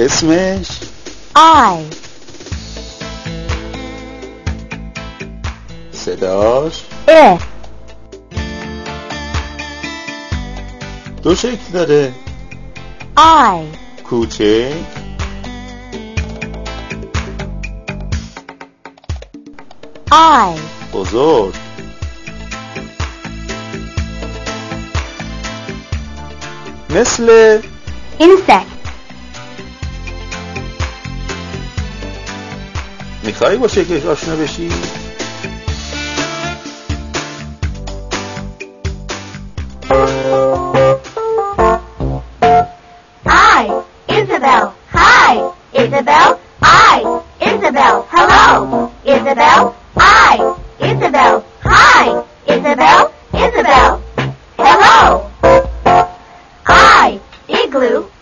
اسمش؟ I, صداش؟ if, دو شکل داره. I, کوچک I, بزرگ. مثل insect, میخوای با شکلش آشنا بشی؟ I, Isabel. Hi, Isabel. I, Isabel. Hello, Isabel. I, Isabel. Hi, Isabel. Isabel. Hello. I, Igloo.